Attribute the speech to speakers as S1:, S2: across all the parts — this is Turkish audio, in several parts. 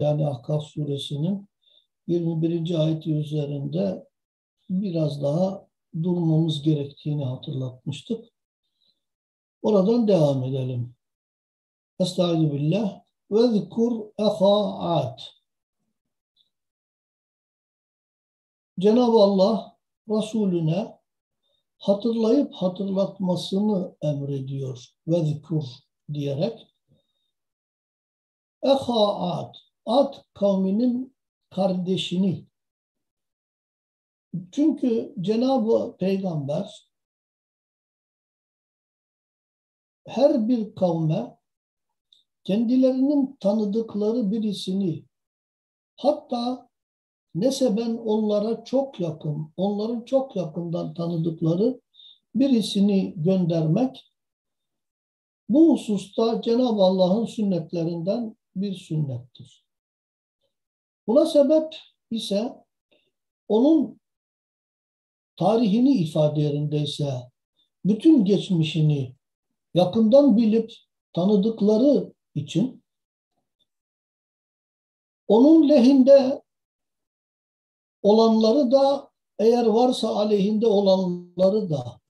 S1: yani Ahkaf suresinin 21. ayeti üzerinde biraz daha durmamız gerektiğini hatırlatmıştık. Oradan devam edelim. Estaizu billah ve zikur eha. Cenab-ı Allah Resulüne hatırlayıp hatırlatmasını emrediyor. Ve zikur diyerek. Eha. Ad kavminin kardeşini. Çünkü Cenab-ı Peygamber her bir kavme kendilerinin tanıdıkları birisini hatta neseben onlara çok yakın, onların çok yakından tanıdıkları birisini göndermek bu hususta Cenab-ı Allah'ın sünnetlerinden bir sünnettir. Buna sebep ise onun tarihini ifade yerindeyse bütün geçmişini yakından bilip tanıdıkları için onun lehinde olanları da eğer varsa aleyhinde olanları da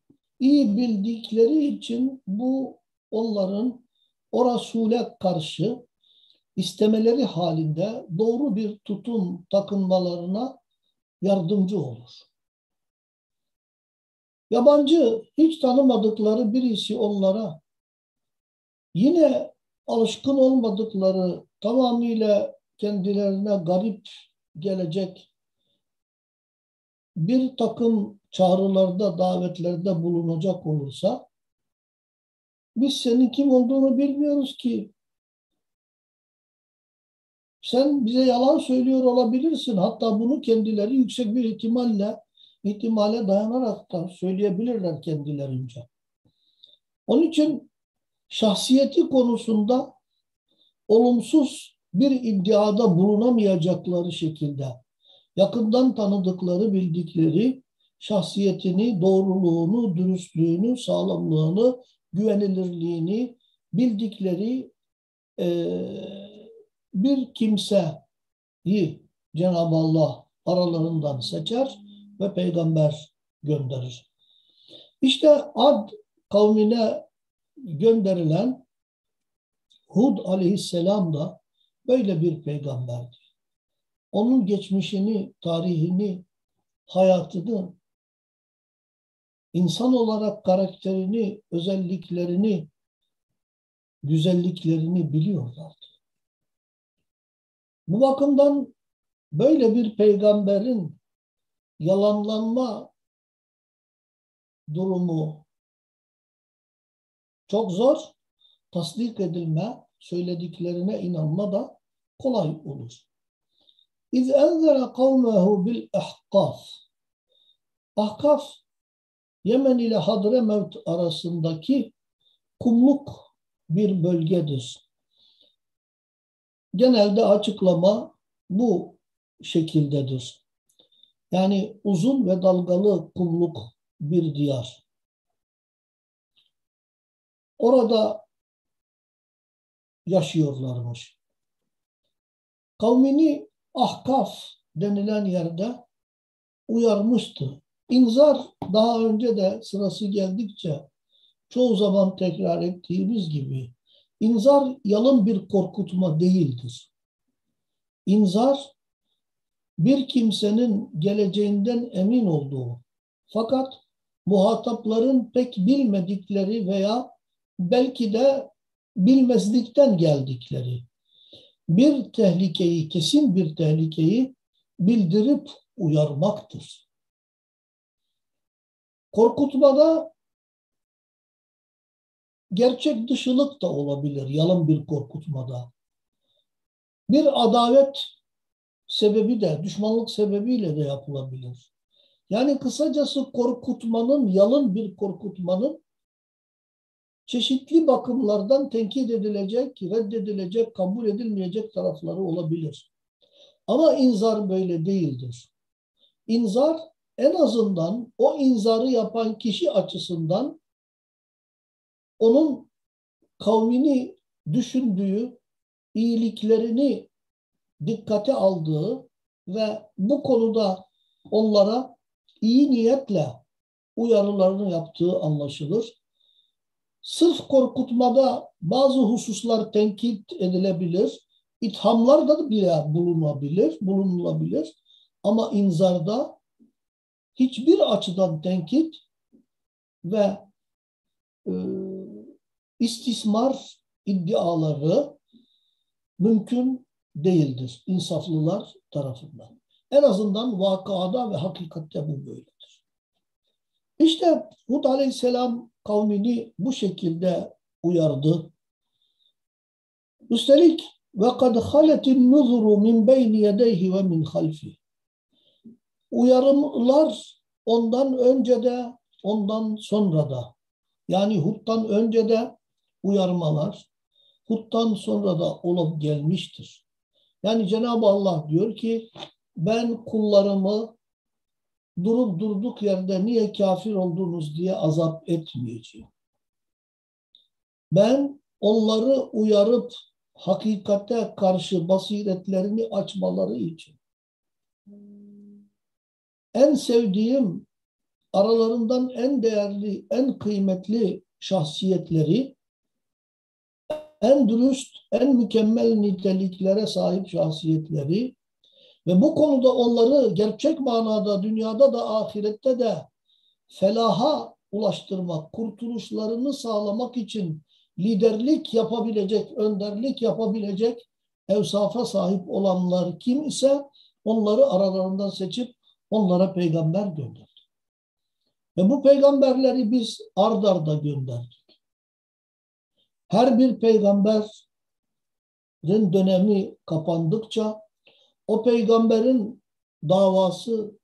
S1: iyi bildikleri için bu onların o Resul'e karşı istemeleri halinde doğru bir tutum takınmalarına yardımcı olur. Yabancı hiç tanımadıkları birisi onlara yine alışkın olmadıkları tamamıyla kendilerine garip gelecek bir takım çağrılarda, davetlerde bulunacak olursa biz senin kim olduğunu bilmiyoruz ki. Sen bize yalan söylüyor olabilirsin. Hatta bunu kendileri yüksek bir ihtimalle ihtimale dayanarak da söyleyebilirler kendilerince. Onun için şahsiyeti konusunda olumsuz bir iddiada bulunamayacakları şekilde yakından tanıdıkları, bildikleri şahsiyetini, doğruluğunu, dürüstlüğünü, sağlamlığını, güvenilirliğini bildikleri e, bir kimseyi Cenab-ı Allah aralarından seçer ve peygamber gönderir. İşte Ad kavmine gönderilen Hud aleyhisselam da böyle bir peygamberdi. Onun geçmişini, tarihini, hayatını, insan olarak karakterini, özelliklerini, güzelliklerini biliyorlardı. Bu bakımdan böyle bir peygamberin yalanlanma durumu çok zor. Tasdik edilme, söylediklerine inanma da kolay olur. İz enzere kavmehu bil ahkaf. Ahkaf, Yemen ile Hadremevt arasındaki kumluk bir bölgedir. Genelde açıklama bu şekildedir. Yani uzun ve dalgalı kumluk bir diyar. Orada yaşıyorlarmış. Kavmini Ahkaf denilen yerde uyarmıştı. İnzar daha önce de sırası geldikçe çoğu zaman tekrar ettiğimiz gibi inzar yalın bir korkutma değildir. İnzar bir kimsenin geleceğinden emin olduğu fakat muhatapların pek bilmedikleri veya belki de bilmezlikten geldikleri bir tehlikeyi, kesin bir tehlikeyi bildirip uyarmaktır. Korkutmada gerçek dışılık da olabilir, yalın bir korkutmada. Bir adavet sebebi de, düşmanlık sebebiyle de yapılabilir. Yani kısacası korkutmanın, yalın bir korkutmanın çeşitli bakımlardan tenkit edilecek, reddedilecek, kabul edilmeyecek tarafları olabilir. Ama inzar böyle değildir. İnzar en azından o inzarı yapan kişi açısından onun kavmini düşündüğü, iyiliklerini dikkate aldığı ve bu konuda onlara iyi niyetle uyarılarını yaptığı anlaşılır. Sırf korkutmada bazı hususlar tenkit edilebilir. İthamlar da bile bulunabilir, bulunulabilir. Ama inzarda hiçbir açıdan tenkit ve e, istismar iddiaları mümkün değildir insaflılar tarafından. En azından vakada ve hakikatte bu böyledir. İşte Hud aleyhisselam kavmini bu şekilde uyardı. Üstelik ve kad haletin nuzuru min beyni yedeyhi ve min halfi. Uyarımlar ondan önce de ondan sonra da yani Hud'dan önce de uyarmalar Hud'dan sonra da olup gelmiştir. Yani Cenab-ı Allah diyor ki ben kullarımı durup durduk yerde niye kafir oldunuz diye azap etmeyeceğim. Ben onları uyarıp hakikate karşı basiretlerini açmaları için en sevdiğim aralarından en değerli, en kıymetli şahsiyetleri en dürüst, en mükemmel niteliklere sahip şahsiyetleri ve bu konuda onları gerçek manada dünyada da ahirette de felaha ulaştırmak, kurtuluşlarını sağlamak için liderlik yapabilecek, önderlik yapabilecek evsafa sahip olanlar kim ise onları aralarından seçip onlara peygamber gönderdi. Ve bu peygamberleri biz ard arda gönderdik. Her bir peygamberin dönemi kapandıkça o peygamberin davası,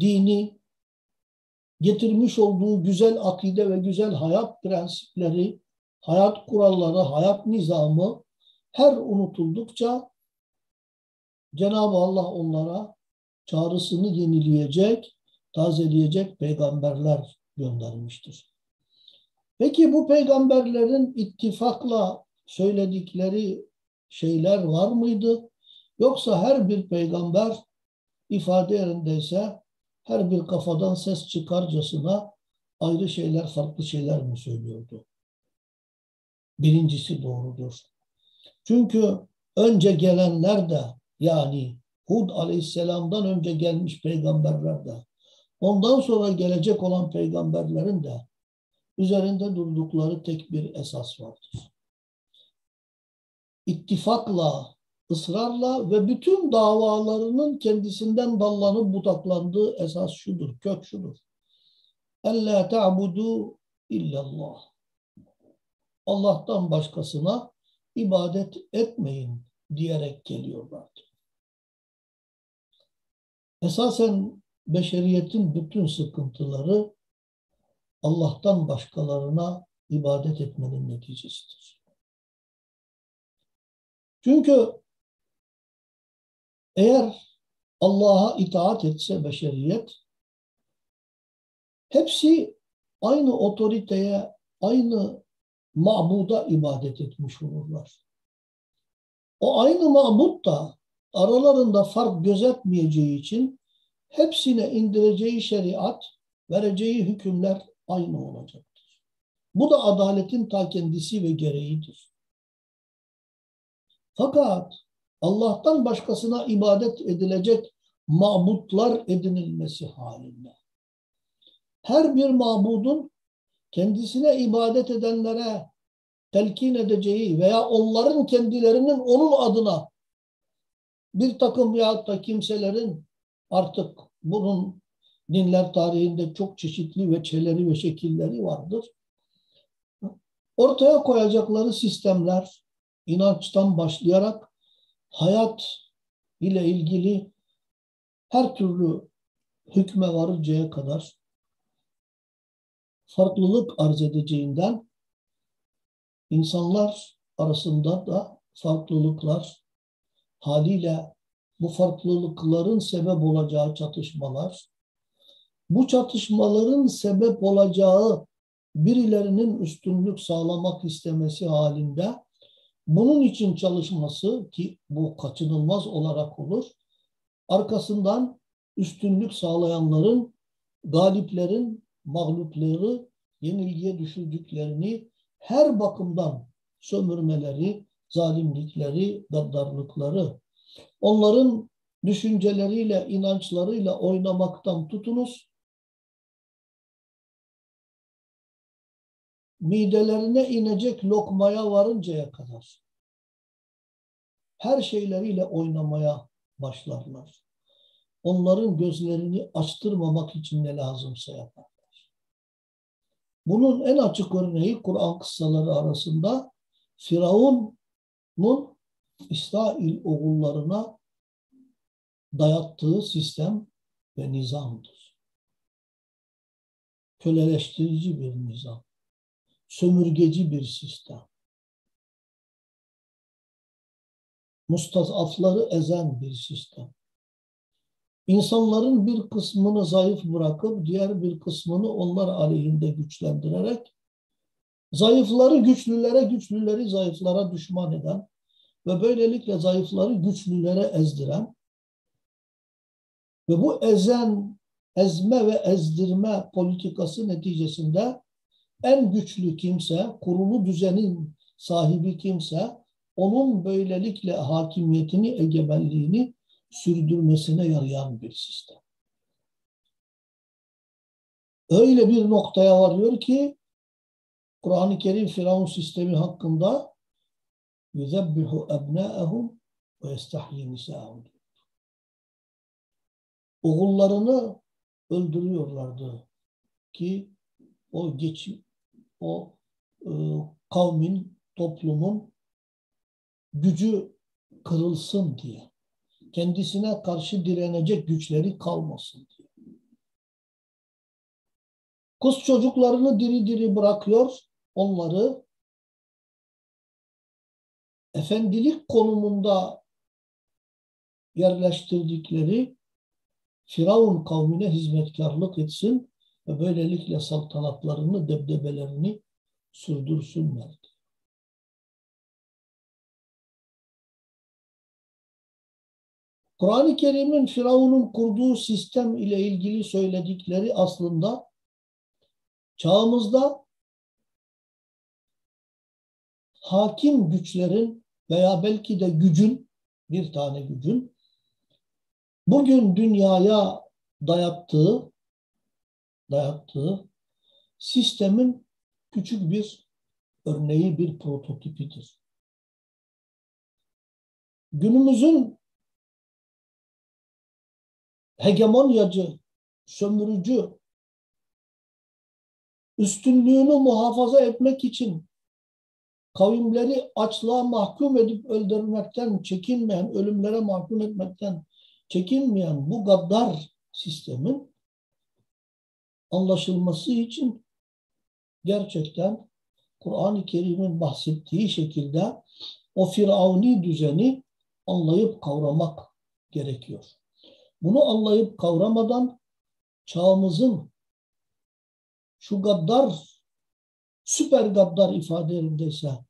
S1: dini, getirmiş olduğu güzel akide ve güzel hayat prensipleri, hayat kuralları, hayat nizamı her unutuldukça Cenab-ı Allah onlara çağrısını yenileyecek, tazeleyecek peygamberler göndermiştir. Peki bu peygamberlerin ittifakla söyledikleri şeyler var mıydı? Yoksa her bir peygamber ifade yerindeyse her bir kafadan ses çıkarcasına ayrı şeyler, farklı şeyler mi söylüyordu? Birincisi doğrudur. Çünkü önce gelenler de yani Hud aleyhisselamdan önce gelmiş peygamberler de ondan sonra gelecek olan peygamberlerin de üzerinde durdukları tek bir esas vardır. İttifakla, ısrarla ve bütün davalarının kendisinden dallanıp budaklandığı esas şudur, kök şudur. Ella ta'budu illallah. Allah'tan başkasına ibadet etmeyin diyerek geliyorlardı. Esasen beşeriyetin bütün sıkıntıları Allah'tan başkalarına ibadet etmenin neticesidir. Çünkü eğer Allah'a itaat etse beşeriyet, hepsi aynı otoriteye, aynı mabuda ibadet etmiş olurlar. O aynı mabut da aralarında fark gözetmeyeceği için hepsine indireceği şeriat, vereceği hükümler aynı olacaktır. Bu da adaletin ta kendisi ve gereğidir. Fakat Allah'tan başkasına ibadet edilecek mabutlar edinilmesi halinde. Her bir mabudun kendisine ibadet edenlere telkin edeceği veya onların kendilerinin onun adına bir takım ya da kimselerin artık bunun dinler tarihinde çok çeşitli veçeleri ve şekilleri vardır. Ortaya koyacakları sistemler inançtan başlayarak hayat ile ilgili her türlü hükme varıncaya kadar farklılık arz edeceğinden insanlar arasında da farklılıklar haliyle bu farklılıkların sebep olacağı çatışmalar, bu çatışmaların sebep olacağı birilerinin üstünlük sağlamak istemesi halinde Bunun için çalışması ki bu kaçınılmaz olarak olur. Arkasından üstünlük sağlayanların, galiplerin, mağlupları yenilgiye düşürdüklerini her bakımdan sömürmeleri, zalimlikleri, gaddarlıkları, onların düşünceleriyle, inançlarıyla oynamaktan tutunuz, midelerine inecek lokmaya varıncaya kadar her şeyleriyle oynamaya başlarlar. Onların gözlerini açtırmamak için ne lazımsa yaparlar. Bunun en açık örneği Kur'an kıssaları arasında Firavun'un İsrail oğullarına dayattığı sistem ve nizamdır. Köleleştirici bir nizam sömürgeci bir sistem. Mustazafları ezen bir sistem. İnsanların bir kısmını zayıf bırakıp diğer bir kısmını onlar aleyhinde güçlendirerek zayıfları güçlülere, güçlüleri zayıflara düşman eden ve böylelikle zayıfları güçlülere ezdiren ve bu ezen, ezme ve ezdirme politikası neticesinde en güçlü kimse, kurulu düzenin sahibi kimse, onun böylelikle hakimiyetini, egemenliğini sürdürmesine yarayan bir sistem. Öyle bir noktaya varıyor ki Kur'an-ı Kerim Firavun sistemi hakkında يُذَبِّحُ أَبْنَاءَهُمْ وَيَسْتَحْيِ نِسَاءَهُمْ Oğullarını öldürüyorlardı ki o geç, o e, kavmin, toplumun gücü kırılsın diye. Kendisine karşı direnecek güçleri kalmasın diye. Kız çocuklarını diri diri bırakıyor, onları efendilik konumunda yerleştirdikleri Firavun kavmine hizmetkarlık etsin ve böylelikle saltanatlarını, debdebelerini sürdürsünler. Kur'an-ı Kerim'in Firavun'un kurduğu sistem ile ilgili söyledikleri aslında çağımızda hakim güçlerin veya belki de gücün, bir tane gücün bugün dünyaya dayattığı dayattığı sistemin küçük bir örneği, bir prototipidir. Günümüzün hegemonyacı, sömürücü, üstünlüğünü muhafaza etmek için kavimleri açlığa mahkum edip öldürmekten çekinmeyen, ölümlere mahkum etmekten çekinmeyen bu gaddar sistemin anlaşılması için gerçekten Kur'an-ı Kerim'in bahsettiği şekilde o firavuni düzeni anlayıp kavramak gerekiyor. Bunu anlayıp kavramadan çağımızın şu gaddar, süper gaddar ifadelerindeyse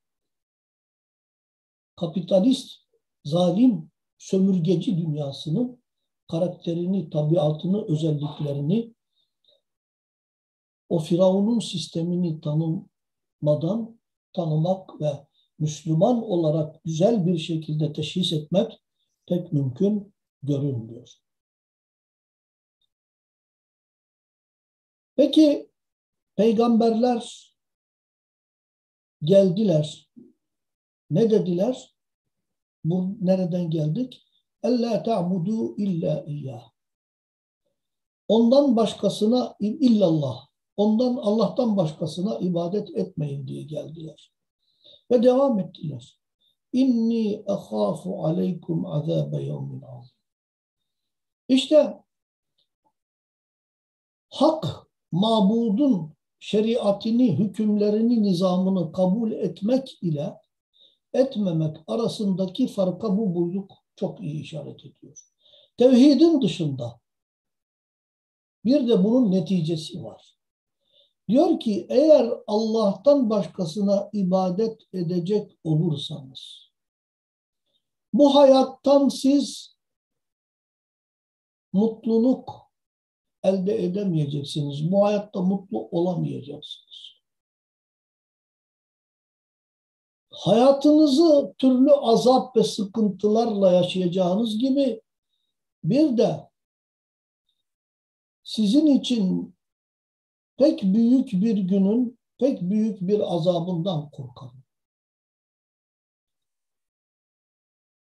S1: kapitalist, zalim, sömürgeci dünyasının karakterini, tabiatını, özelliklerini o Firavun'un sistemini tanımadan tanımak ve Müslüman olarak güzel bir şekilde teşhis etmek pek mümkün görünmüyor. Peki peygamberler geldiler. Ne dediler? Bu nereden geldik? Ella ta'budu illa iyyah. Ondan başkasına illallah ondan Allah'tan başkasına ibadet etmeyin diye geldiler. Ve devam ettiler. İnni ahafu aleykum azabe yevmin azim. İşte hak mabudun şeriatini, hükümlerini, nizamını kabul etmek ile etmemek arasındaki farka bu buyruk çok iyi işaret ediyor. Tevhidin dışında bir de bunun neticesi var. Diyor ki eğer Allah'tan başkasına ibadet edecek olursanız bu hayattan siz mutluluk elde edemeyeceksiniz. Bu hayatta mutlu olamayacaksınız. Hayatınızı türlü azap ve sıkıntılarla yaşayacağınız gibi bir de sizin için pek büyük bir günün, pek büyük bir azabından korkarım.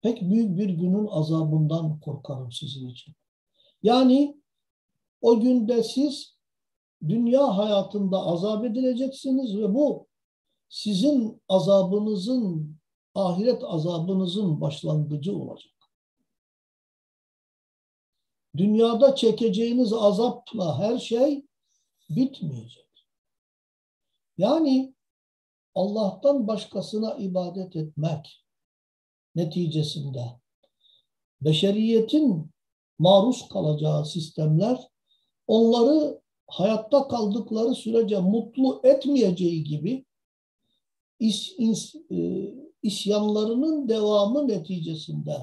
S1: Pek büyük bir günün azabından korkarım sizin için. Yani o günde siz dünya hayatında azap edileceksiniz ve bu sizin azabınızın, ahiret azabınızın başlangıcı olacak. Dünyada çekeceğiniz azapla her şey bitmeyecek. Yani Allah'tan başkasına ibadet etmek neticesinde beşeriyetin maruz kalacağı sistemler onları hayatta kaldıkları sürece mutlu etmeyeceği gibi is, is, e, isyanlarının devamı neticesinde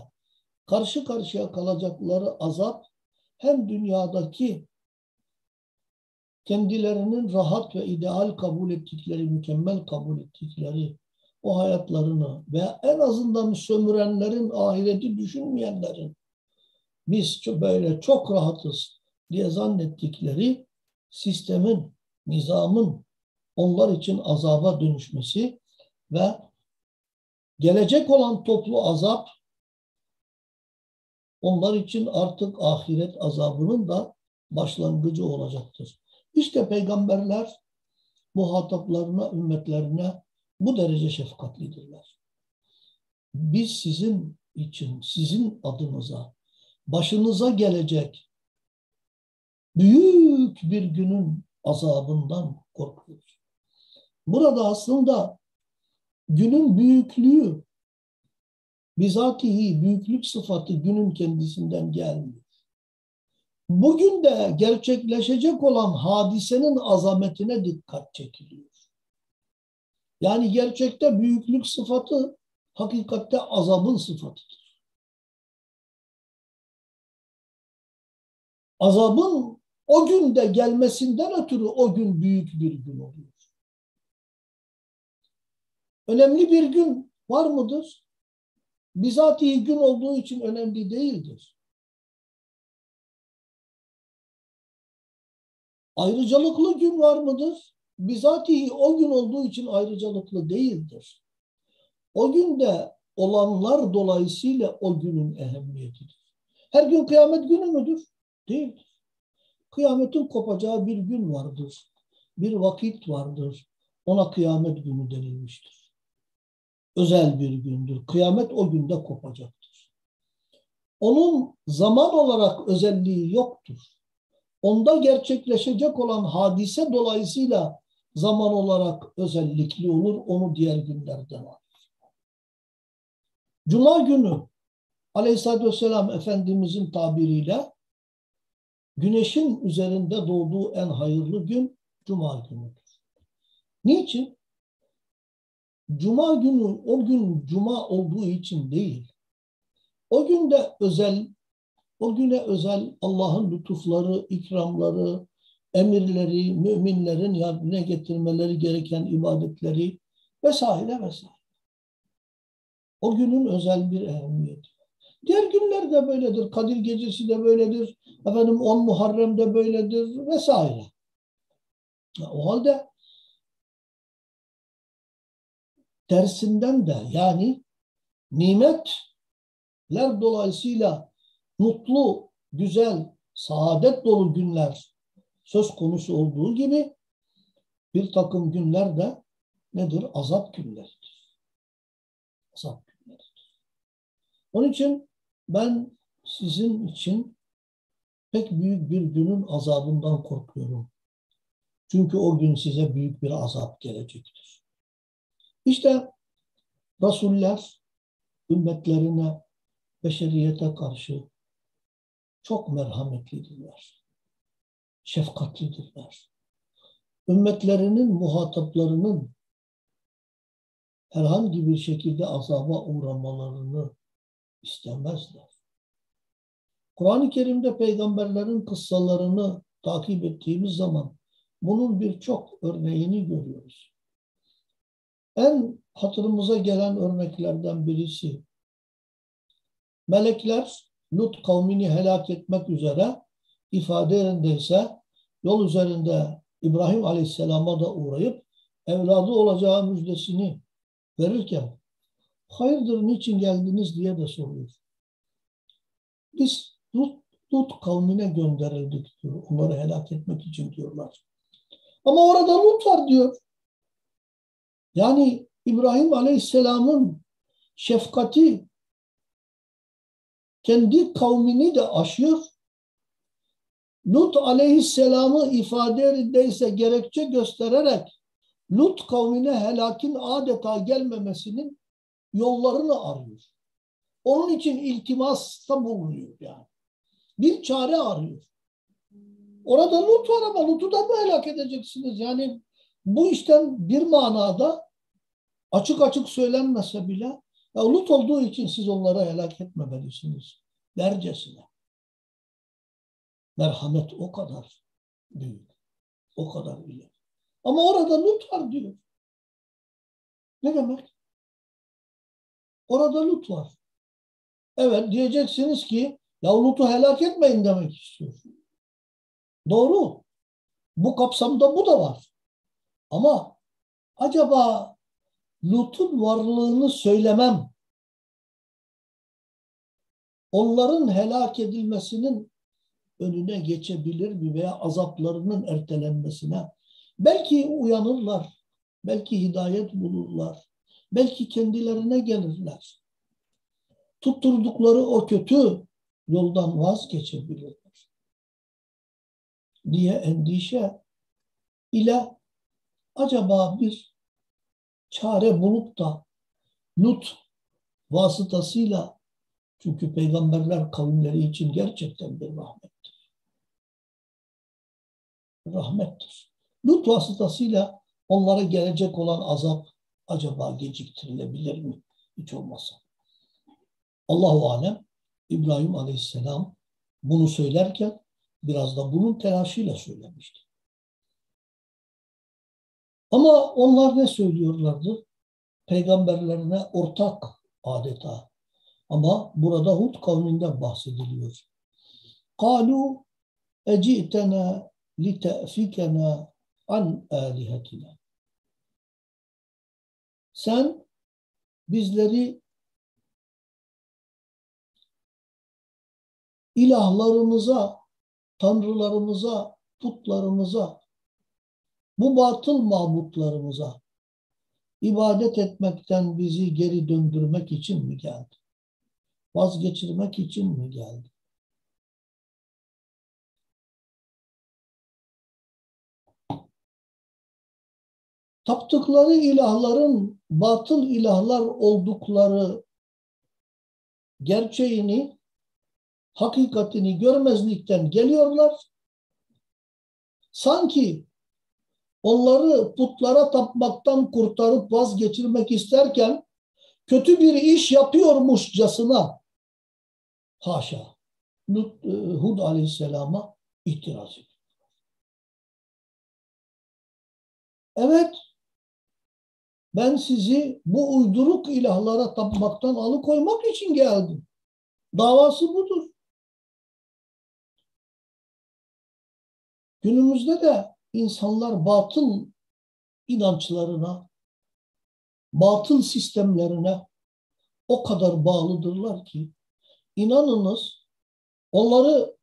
S1: karşı karşıya kalacakları azap hem dünyadaki kendilerinin rahat ve ideal kabul ettikleri, mükemmel kabul ettikleri o hayatlarını ve en azından sömürenlerin, ahireti düşünmeyenlerin biz böyle çok rahatız diye zannettikleri sistemin, nizamın onlar için azaba dönüşmesi ve gelecek olan toplu azap onlar için artık ahiret azabının da başlangıcı olacaktır. İşte peygamberler muhataplarına, ümmetlerine bu derece şefkatlidirler. Biz sizin için, sizin adınıza, başınıza gelecek büyük bir günün azabından korkuyoruz. Burada aslında günün büyüklüğü, bizatihi büyüklük sıfatı günün kendisinden gelmiyor. Bugün de gerçekleşecek olan hadisenin azametine dikkat çekiliyor. Yani gerçekte büyüklük sıfatı hakikatte azabın sıfatıdır. Azabın o günde gelmesinden ötürü o gün büyük bir gün oluyor. Önemli bir gün var mıdır? Bizatihi gün olduğu için önemli değildir. Ayrıcalıklı gün var mıdır? bizatihi o gün olduğu için ayrıcalıklı değildir. O günde olanlar dolayısıyla o günün ehemmiyetidir. Her gün kıyamet günü müdür? Değildir. Kıyametin kopacağı bir gün vardır. Bir vakit vardır. Ona kıyamet günü denilmiştir. Özel bir gündür. Kıyamet o günde kopacaktır. Onun zaman olarak özelliği yoktur. Onda gerçekleşecek olan hadise dolayısıyla zaman olarak özellikli olur. Onu diğer günlerden alır. Cuma günü Aleyhisselatü Vesselam Efendimizin tabiriyle güneşin üzerinde doğduğu en hayırlı gün Cuma günüdür. Niçin? Cuma günü o gün Cuma olduğu için değil. O günde özel, o güne özel Allah'ın lütufları, ikramları, emirleri, müminlerin yerine getirmeleri gereken ibadetleri vesaire vesaire. O günün özel bir ehemmiyeti. Diğer günler de böyledir. Kadir gecesi de böyledir. Efendim 10 Muharrem de böyledir vesaire. O halde tersinden de yani nimetler dolayısıyla mutlu, güzel, saadet dolu günler söz konusu olduğu gibi bir takım günler de nedir? Azap günleridir. Azap günleridir. Onun için ben sizin için pek büyük bir günün azabından korkuyorum. Çünkü o gün size büyük bir azap gelecektir. İşte Resuller ümmetlerine, beşeriyete karşı çok merhametlidirler şefkatlidirler. ümmetlerinin muhataplarının herhangi bir şekilde azaba uğramalarını istemezler. Kur'an-ı Kerim'de peygamberlerin kıssalarını takip ettiğimiz zaman bunun birçok örneğini görüyoruz. En hatırımıza gelen örneklerden birisi melekler Lut kavmini helak etmek üzere ifade yerindeyse yol üzerinde İbrahim Aleyhisselam'a da uğrayıp evladı olacağı müjdesini verirken hayırdır niçin geldiniz diye de soruyor. Biz Lut, Lut kavmine gönderildik diyor. Onları helak etmek için diyorlar. Ama orada Lut var diyor. Yani İbrahim Aleyhisselam'ın şefkati kendi kavmini de aşıyor. Lut Aleyhisselam'ı ifade yerindeyse gerekçe göstererek Lut kavmine helakin adeta gelmemesinin yollarını arıyor. Onun için iltimasta bulunuyor yani. Bir çare arıyor. Orada Lut var ama Lut'u da mı helak edeceksiniz? Yani bu işten bir manada açık açık söylenmese bile ya Lut olduğu için siz onları helak etmemelisiniz dercesine. Merhamet o kadar büyük. O kadar ileri. Ama orada Lut var diyor. Ne demek? Orada Lut var. Evet diyeceksiniz ki ya Lut'u helak etmeyin demek istiyorsun. Doğru. Bu kapsamda bu da var. Ama acaba Lut'un varlığını söylemem. Onların helak edilmesinin önüne geçebilir mi veya azaplarının ertelenmesine? Belki uyanırlar, belki hidayet bulurlar, belki kendilerine gelirler. Tutturdukları o kötü yoldan vazgeçebilirler. Diye endişe? İle acaba bir çare bulup da Lut vasıtasıyla çünkü peygamberler kavimleri için gerçekten bir rahmettir. Rahmettir. Lut vasıtasıyla onlara gelecek olan azap acaba geciktirilebilir mi? Hiç olmazsa. Allahu alem İbrahim Aleyhisselam bunu söylerken biraz da bunun telaşıyla söylemişti. Ama onlar ne söylüyorlardı? Peygamberlerine ortak adeta. Ama burada Hud kavminden bahsediliyor. Kalu ecitena lite'fikena an alihatina. Sen bizleri ilahlarımıza, tanrılarımıza, putlarımıza bu batıl mabutlarımıza ibadet etmekten bizi geri döndürmek için mi geldi? Vazgeçirmek için mi geldi? taptıkları ilahların batıl ilahlar oldukları gerçeğini, hakikatini görmezlikten geliyorlar. Sanki onları putlara tapmaktan kurtarıp vazgeçirmek isterken kötü bir iş yapıyormuşcasına haşa e, Hud aleyhisselama itiraz ediyor. Evet ben sizi bu uyduruk ilahlara tapmaktan alıkoymak için geldim. Davası budur. Günümüzde de insanlar batıl inançlarına, batıl sistemlerine o kadar bağlıdırlar ki inanınız onları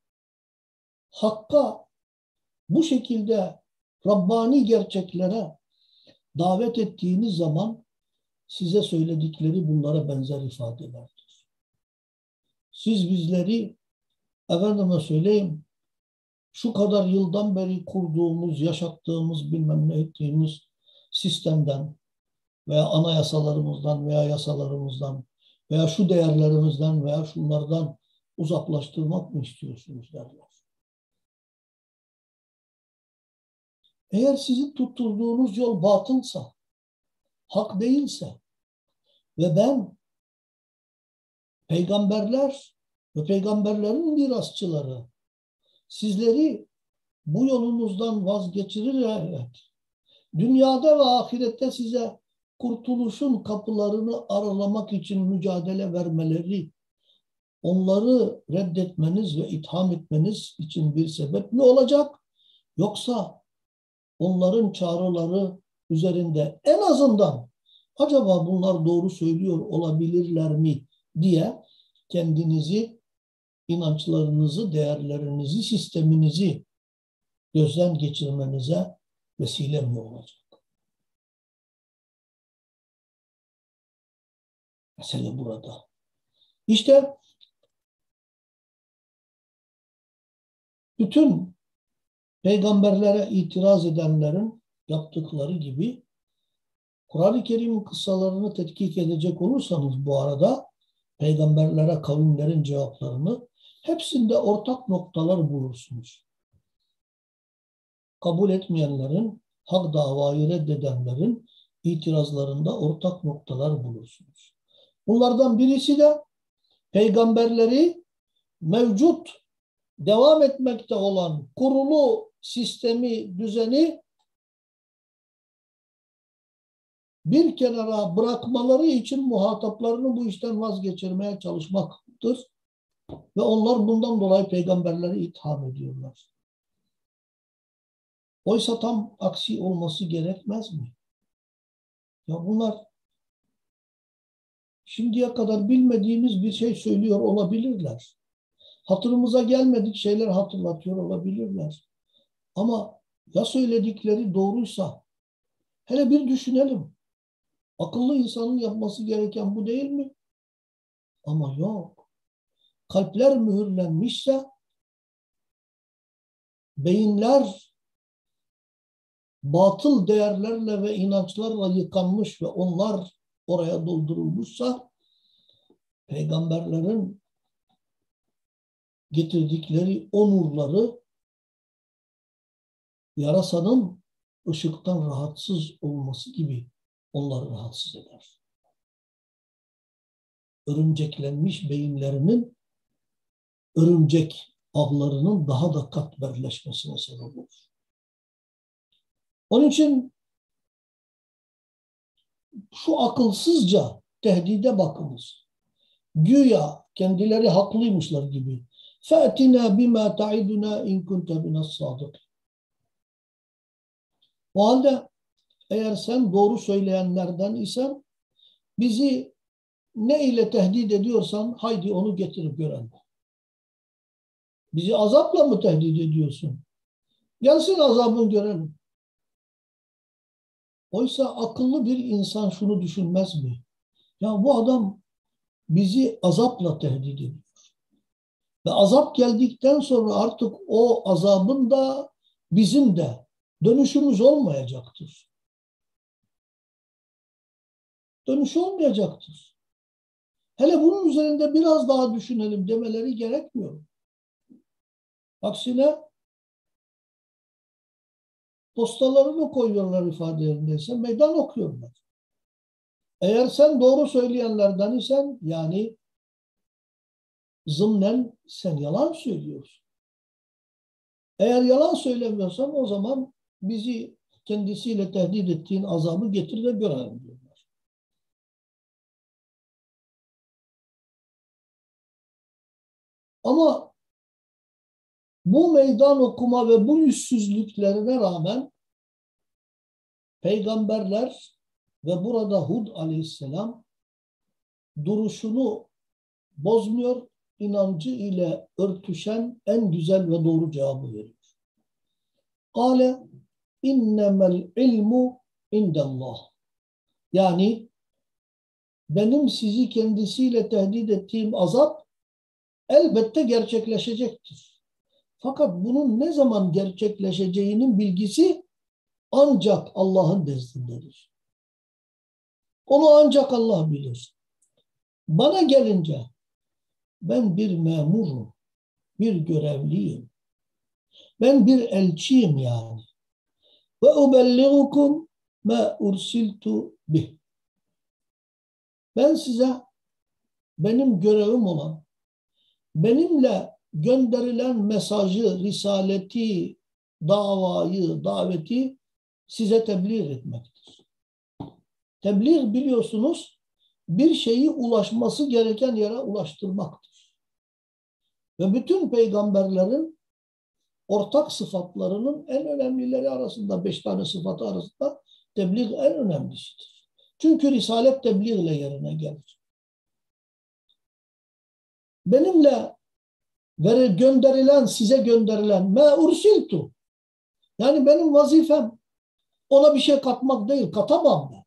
S1: hakka bu şekilde Rabbani gerçeklere davet ettiğiniz zaman size söyledikleri bunlara benzer ifadelerdir. Siz bizleri efendime söyleyeyim şu kadar yıldan beri kurduğumuz, yaşattığımız, bilmem ne ettiğimiz sistemden veya anayasalarımızdan veya yasalarımızdan veya şu değerlerimizden veya şunlardan uzaklaştırmak mı istiyorsunuz derler. Eğer sizin tutturduğunuz yol batılsa, hak değilse ve ben peygamberler ve peygamberlerin mirasçıları sizleri bu yolunuzdan vazgeçirerek dünyada ve ahirette size kurtuluşun kapılarını aralamak için mücadele vermeleri, onları reddetmeniz ve itham etmeniz için bir sebep mi olacak? Yoksa onların çağrıları üzerinde en azından acaba bunlar doğru söylüyor olabilirler mi diye kendinizi, inançlarınızı, değerlerinizi, sisteminizi gözden geçirmenize vesile mi olacak? Mesele burada. İşte bütün peygamberlere itiraz edenlerin yaptıkları gibi Kur'an-ı Kerim'in kıssalarını tetkik edecek olursanız bu arada peygamberlere kavimlerin cevaplarını hepsinde ortak noktalar bulursunuz. Kabul etmeyenlerin, hak davayı reddedenlerin itirazlarında ortak noktalar bulursunuz. Bunlardan birisi de peygamberleri mevcut devam etmekte olan kurulu sistemi, düzeni bir kenara bırakmaları için muhataplarını bu işten vazgeçirmeye çalışmaktır. Ve onlar bundan dolayı peygamberleri itham ediyorlar. Oysa tam aksi olması gerekmez mi? Ya bunlar şimdiye kadar bilmediğimiz bir şey söylüyor olabilirler. Hatırımıza gelmedik şeyler hatırlatıyor olabilirler. Ama ya söyledikleri doğruysa hele bir düşünelim. Akıllı insanın yapması gereken bu değil mi? Ama yok. Kalpler mühürlenmişse beyinler batıl değerlerle ve inançlarla yıkanmış ve onlar oraya doldurulmuşsa peygamberlerin getirdikleri onurları yarasanın ışıktan rahatsız olması gibi onları rahatsız eder. Örümceklenmiş beyinlerinin örümcek avlarının daha da katmerleşmesine sebep olur. Onun için şu akılsızca tehdide bakınız. Güya kendileri haklıymışlar gibi. فَأْتِنَا بِمَا تَعِدُنَا اِنْ كُنْتَ مِنَ الصَّادِقِ O halde eğer sen doğru söyleyenlerden isen bizi ne ile tehdit ediyorsan haydi onu getirip görelim. Bizi azapla mı tehdit ediyorsun? Gelsin azabını görelim. Oysa akıllı bir insan şunu düşünmez mi? Ya bu adam bizi azapla tehdit ediyor. Ve azap geldikten sonra artık o azabın da bizim de dönüşümüz olmayacaktır. Dönüş olmayacaktır. Hele bunun üzerinde biraz daha düşünelim demeleri gerekmiyor. Aksine postalarını koyuyorlar ifade yerindeyse meydan okuyorlar. Eğer sen doğru söyleyenlerden isen yani zımnen sen yalan söylüyorsun. Eğer yalan söylemiyorsan o zaman bizi kendisiyle tehdit ettiğin azabı getir ve görelim diyorlar. Ama bu meydan okuma ve bu yüzsüzlüklerine rağmen peygamberler ve burada Hud aleyhisselam duruşunu bozmuyor, inancı ile örtüşen en güzel ve doğru cevabı veriyor. Kale innemel ilmu indallah. Yani benim sizi kendisiyle tehdit ettiğim azap elbette gerçekleşecektir. Fakat bunun ne zaman gerçekleşeceğinin bilgisi ancak Allah'ın nezdindedir. Onu ancak Allah bilir. Bana gelince ben bir memurum, bir görevliyim. Ben bir elçiyim yani. ve ubelligukum ma ursiltu bih. Ben size benim görevim olan benimle gönderilen mesajı, risaleti, davayı, daveti size tebliğ etmektir. Tebliğ biliyorsunuz bir şeyi ulaşması gereken yere ulaştırmaktır. Ve bütün peygamberlerin ortak sıfatlarının en önemlileri arasında, beş tane sıfatı arasında tebliğ en önemlisidir. Çünkü risalet tebliğ ile yerine gelir. Benimle veri gönderilen, size gönderilen me ursiltu. Yani benim vazifem ona bir şey katmak değil, katamam ben.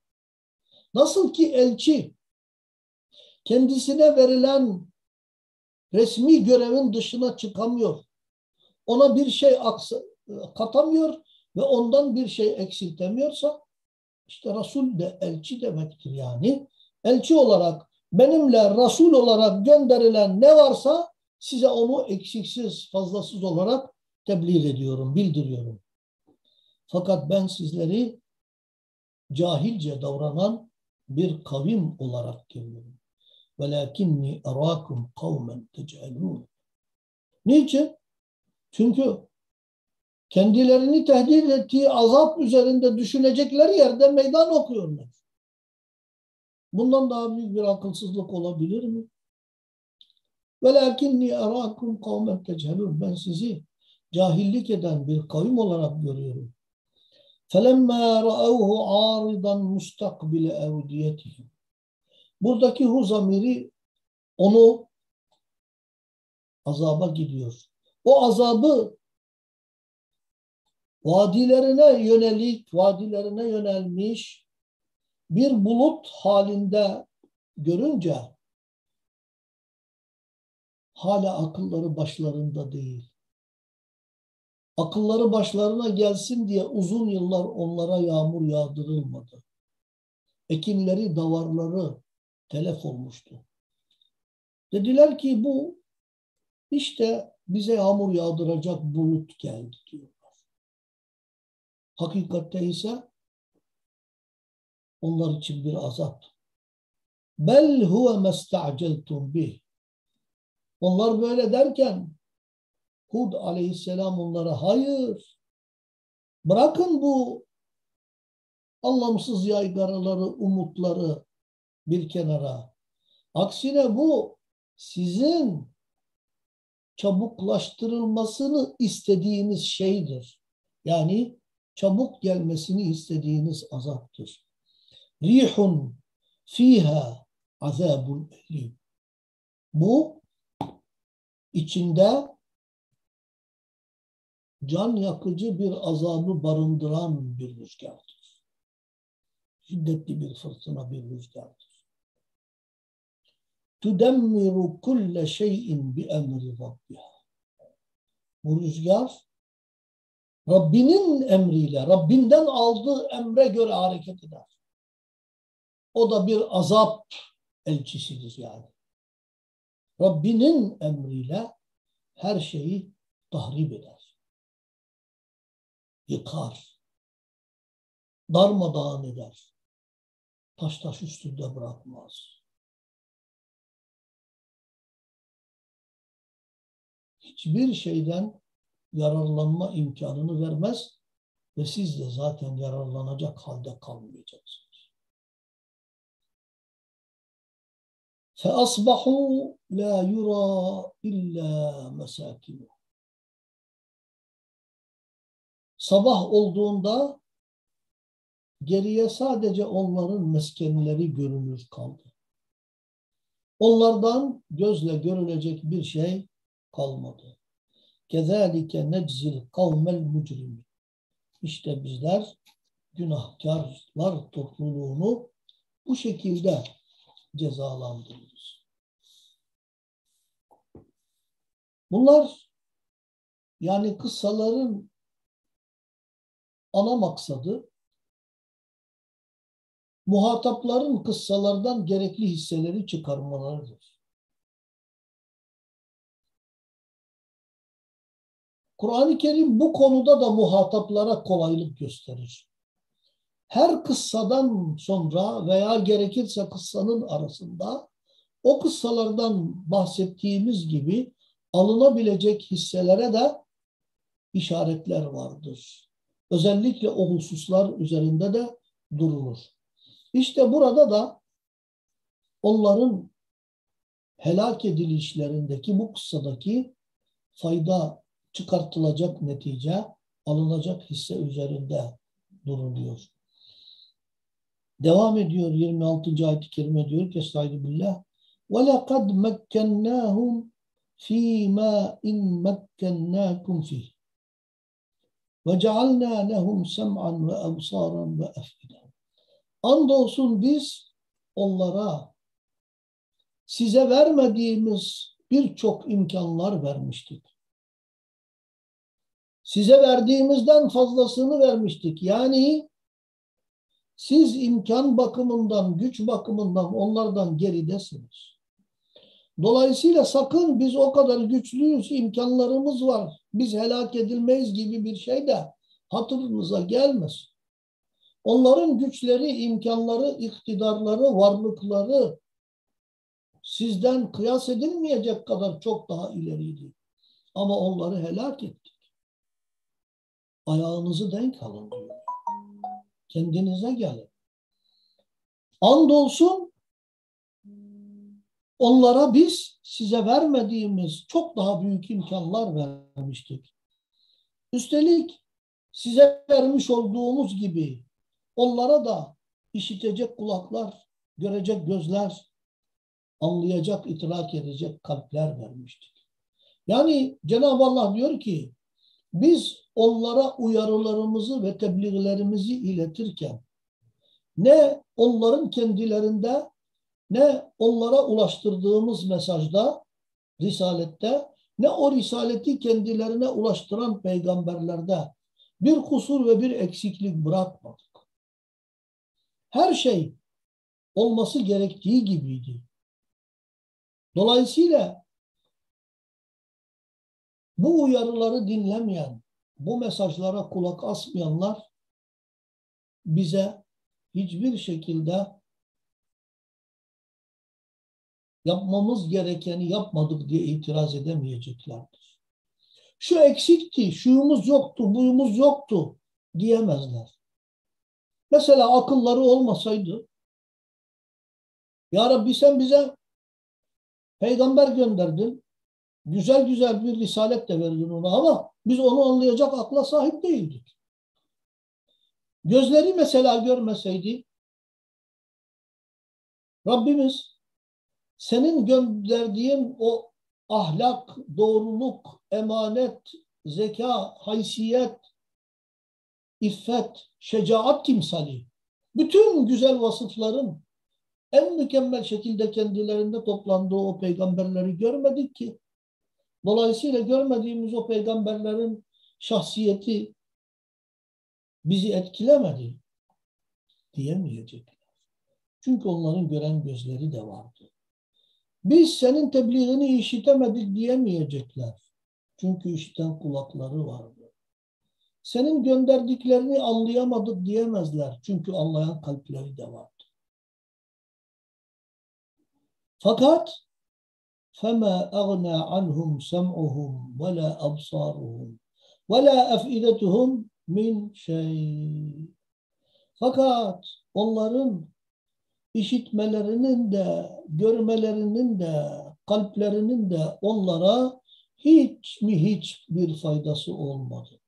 S1: Nasıl ki elçi kendisine verilen resmi görevin dışına çıkamıyor. Ona bir şey katamıyor ve ondan bir şey eksiltemiyorsa işte Resul de elçi demektir yani. Elçi olarak benimle Resul olarak gönderilen ne varsa Size onu eksiksiz, fazlasız olarak tebliğ ediyorum, bildiriyorum. Fakat ben sizleri cahilce davranan bir kavim olarak görüyorum. Velakinni arakum kavmen tecealun. Niçin? Çünkü kendilerini tehdit ettiği azap üzerinde düşünecekler yerde meydan okuyorlar. Bundan daha büyük bir akılsızlık olabilir mi? Velakinni arakum kavmen tecelun. Ben sizi cahillik eden bir kavim olarak görüyorum. Felemma ra'avhu aridan mustakbile evdiyetihim. Buradaki hu zamiri onu azaba gidiyor. O azabı vadilerine yönelik, vadilerine yönelmiş bir bulut halinde görünce hala akılları başlarında değil. Akılları başlarına gelsin diye uzun yıllar onlara yağmur yağdırılmadı. Ekinleri, davarları telef olmuştu. Dediler ki bu işte bize yağmur yağdıracak bulut geldi diyorlar. Hakikatte ise onlar için bir azap. Bel huve mesta'celtum bih. Onlar böyle derken Hud aleyhisselam onlara hayır bırakın bu anlamsız yaygaraları, umutları bir kenara. Aksine bu sizin çabuklaştırılmasını istediğiniz şeydir. Yani çabuk gelmesini istediğiniz azaptır. Rihun fiha azabun elim. Bu içinde can yakıcı bir azabı barındıran bir rüzgardır. Şiddetli bir fırtına bir rüzgardır. Tudemmiru kulle şeyin bi emri rabbiha. Bu rüzgar Rabbinin emriyle, Rabbinden aldığı emre göre hareket eder. O da bir azap elçisidir yani. Rabbinin emriyle her şeyi tahrip eder. Yıkar. Darmadağın eder. Taş taş üstünde bırakmaz. Hiçbir şeyden yararlanma imkanını vermez ve siz de zaten yararlanacak halde kalmayacaksınız. فأصبحوا لا يرى إلا مساكنه. Sabah olduğunda geriye sadece onların meskenleri görünür kaldı. Onlardan gözle görülecek bir şey kalmadı. Kezalike neczil kavmel mücrimin. İşte bizler günahkarlar topluluğunu bu şekilde cezalandırırız. Bunlar yani kıssaların ana maksadı muhatapların kıssalardan gerekli hisseleri çıkarmalarıdır. Kur'an-ı Kerim bu konuda da muhataplara kolaylık gösterir. Her kıssadan sonra veya gerekirse kıssanın arasında o kıssalardan bahsettiğimiz gibi alınabilecek hisselere de işaretler vardır. Özellikle o hususlar üzerinde de durulur. İşte burada da onların helak edilişlerindeki bu kıssadaki fayda çıkartılacak netice alınacak hisse üzerinde duruluyor. Devam ediyor 26. ayet-i kerime diyor ki Estaizu billah وَلَقَدْ مَكَّنَّاهُمْ ف۪ي مَا اِنْ مَكَّنَّاكُمْ ف۪يهِ وَجَعَلْنَا لَهُمْ سَمْعًا وَأَبْصَارًا وَأَفْئِدًا Andolsun biz onlara size vermediğimiz birçok imkanlar vermiştik. Size verdiğimizden fazlasını vermiştik. Yani siz imkan bakımından, güç bakımından onlardan geridesiniz. Dolayısıyla sakın biz o kadar güçlüyüz, imkanlarımız var, biz helak edilmeyiz gibi bir şey de hatırınıza gelmez. Onların güçleri, imkanları, iktidarları, varlıkları sizden kıyas edilmeyecek kadar çok daha ileriydi. Ama onları helak ettik. Ayağınızı denk alın diyor. Kendinize gelin. Andolsun onlara biz size vermediğimiz çok daha büyük imkanlar vermiştik. Üstelik size vermiş olduğumuz gibi onlara da işitecek kulaklar, görecek gözler, anlayacak, itirak edecek kalpler vermiştik. Yani Cenab-ı Allah diyor ki biz onlara uyarılarımızı ve tebliğlerimizi iletirken ne onların kendilerinde ne onlara ulaştırdığımız mesajda, risalette ne o risaleti kendilerine ulaştıran peygamberlerde bir kusur ve bir eksiklik bırakmadık. Her şey olması gerektiği gibiydi. Dolayısıyla bu uyarıları dinlemeyen, bu mesajlara kulak asmayanlar bize hiçbir şekilde yapmamız gerekeni yapmadık diye itiraz edemeyeceklerdir. Şu eksikti, şuyumuz yoktu, buyumuz yoktu diyemezler. Mesela akılları olmasaydı Ya Rabbi sen bize peygamber gönderdin. Güzel güzel bir risalet de verdin ona ama biz onu anlayacak akla sahip değildik. Gözleri mesela görmeseydi Rabbimiz senin gönderdiğin o ahlak, doğruluk, emanet, zeka, haysiyet, iffet, şecaat timsali, bütün güzel vasıfların en mükemmel şekilde kendilerinde toplandığı o peygamberleri görmedik ki. Dolayısıyla görmediğimiz o peygamberlerin şahsiyeti bizi etkilemedi diyemeyecekler. Çünkü onların gören gözleri de vardı. Biz senin tebliğini işitemedik diyemeyecekler. Çünkü işiten kulakları vardı. Senin gönderdiklerini anlayamadık diyemezler. Çünkü anlayan kalpleri de vardı. Fakat فما أغنى عنهم سمعهم ولا أبصارهم ولا أفئدتهم min şey. Fakat onların işitmelerinin de, görmelerinin de, kalplerinin de onlara hiç mi hiç bir faydası olmadı.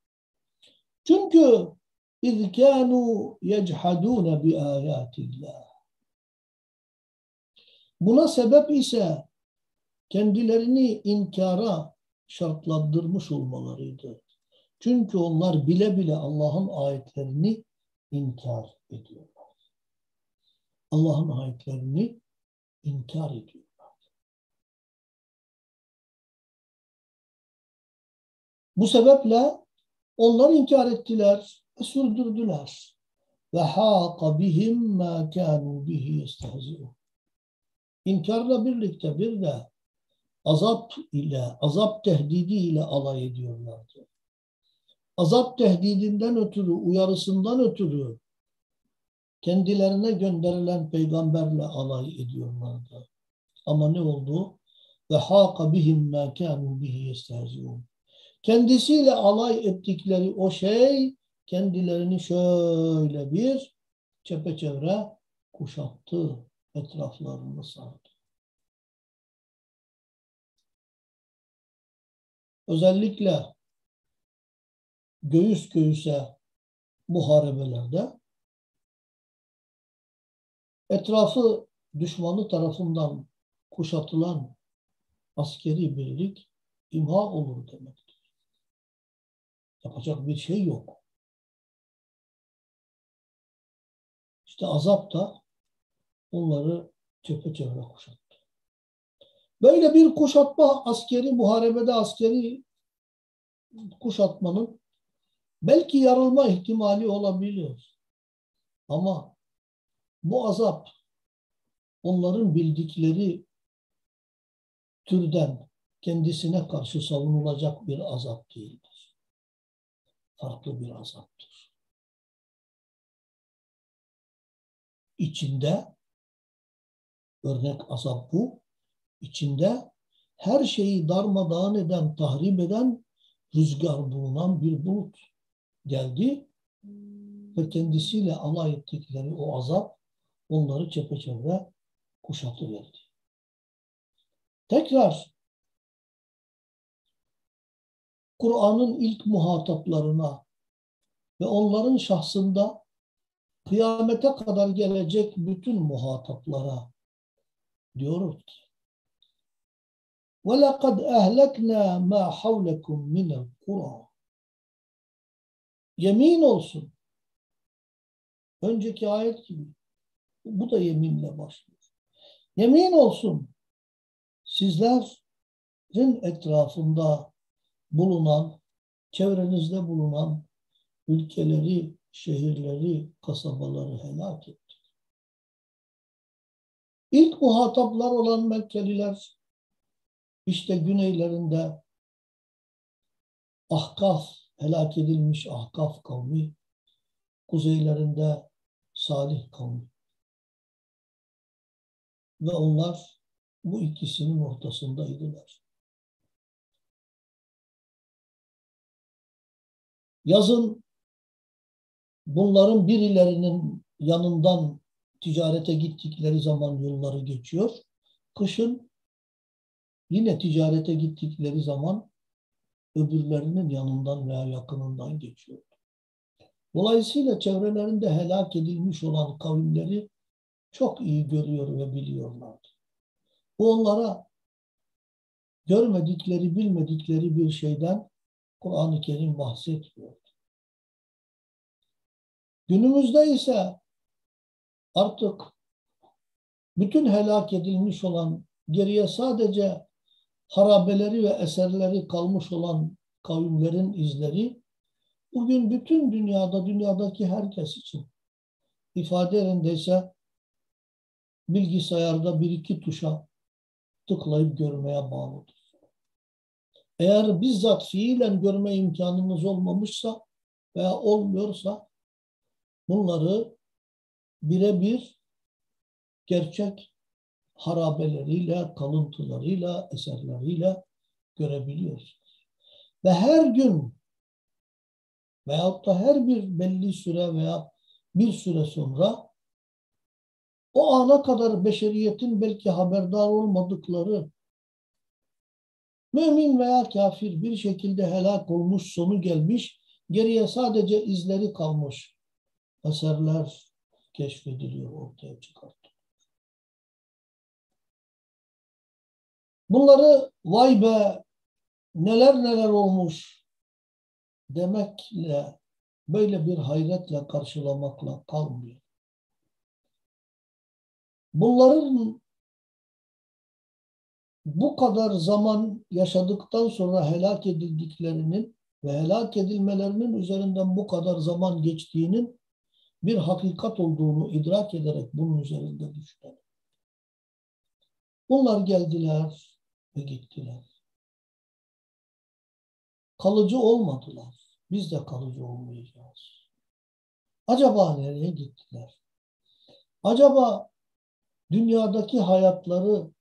S1: Çünkü اِذْ كَانُوا يَجْحَدُونَ بِآيَاتِ اللّٰهِ Buna sebep ise kendilerini inkara şartlandırmış olmalarıydı. Çünkü onlar bile bile Allah'ın ayetlerini inkar ediyorlar. Allah'ın ayetlerini inkar ediyorlar. Bu sebeple onlar inkar ettiler ve sürdürdüler. Ve hâka bihim mâ kânû bihi yestehzi'un. İnkarla birlikte bir de azap ile, azap tehdidi ile alay ediyorlardı. azap tehdidinden ötürü, uyarısından ötürü kendilerine gönderilen peygamberle alay ediyorlardı. Ama ne oldu? Ve haka bihim ma kanu bihi yestehziun. Kendisiyle alay ettikleri o şey kendilerini şöyle bir çepeçevre kuşattı, etraflarını sardı. Özellikle göğüs göğüse muharebelerde etrafı düşmanı tarafından kuşatılan askeri birlik imha olur demektir. Yapacak bir şey yok. İşte azap da onları çepeçevre kuşattı. Böyle bir kuşatma askeri muharebede askeri kuşatmanın belki yarılma ihtimali olabilir. Ama bu azap onların bildikleri türden kendisine karşı savunulacak bir azap değildir. Farklı bir azaptır. İçinde örnek azap bu. İçinde her şeyi darmadağın eden, tahrip eden rüzgar bulunan bir bulut geldi ve kendisiyle alay ettikleri o azap onları çepeçevre kuşatıverdi. Tekrar Kur'an'ın ilk muhataplarına ve onların şahsında kıyamete kadar gelecek bütün muhataplara diyoruz ki وَلَقَدْ اَهْلَكْنَا مَا حَوْلَكُمْ مِنَ الْقُرَى Yemin olsun. Önceki ayet gibi. Bu da yeminle başlıyor. Yemin olsun. Sizlerin etrafında bulunan, çevrenizde bulunan ülkeleri, şehirleri, kasabaları helak etti. İlk muhataplar olan Mekkeliler işte güneylerinde Ahkaf, helak edilmiş Ahkaf kavmi, kuzeylerinde Salih kavmi. Ve onlar bu ikisinin ortasındaydılar. Yazın bunların birilerinin yanından ticarete gittikleri zaman yolları geçiyor. Kışın yine ticarete gittikleri zaman öbürlerinin yanından veya yakınından geçiyor. Dolayısıyla çevrelerinde helak edilmiş olan kavimleri çok iyi görüyor ve biliyorlardı. Bu onlara görmedikleri, bilmedikleri bir şeyden Kur'an-ı Kerim bahsetmiyor. Günümüzde ise artık bütün helak edilmiş olan geriye sadece harabeleri ve eserleri kalmış olan kavimlerin izleri bugün bütün dünyada, dünyadaki herkes için ifade yerindeyse bilgisayarda bir iki tuşa tıklayıp görmeye bağlıdır. Eğer bizzat fiilen görme imkanınız olmamışsa veya olmuyorsa bunları birebir gerçek harabeleriyle, kalıntılarıyla, eserleriyle görebiliyorsunuz. Ve her gün veyahut da her bir belli süre veya bir süre sonra o ana kadar beşeriyetin belki haberdar olmadıkları mümin veya kafir bir şekilde helak olmuş, sonu gelmiş, geriye sadece izleri kalmış eserler keşfediliyor, ortaya çıkartıyor. Bunları vay be neler neler olmuş demekle böyle bir hayretle karşılamakla kalmıyor. Bunların bu kadar zaman yaşadıktan sonra helak edildiklerinin ve helak edilmelerinin üzerinden bu kadar zaman geçtiğinin bir hakikat olduğunu idrak ederek bunun üzerinde düşünelim. Bunlar geldiler, ve gittiler. Kalıcı olmadılar. biz de kalıcı olmayacağız. Acaba nereye gittiler? Acaba dünyadaki hayatları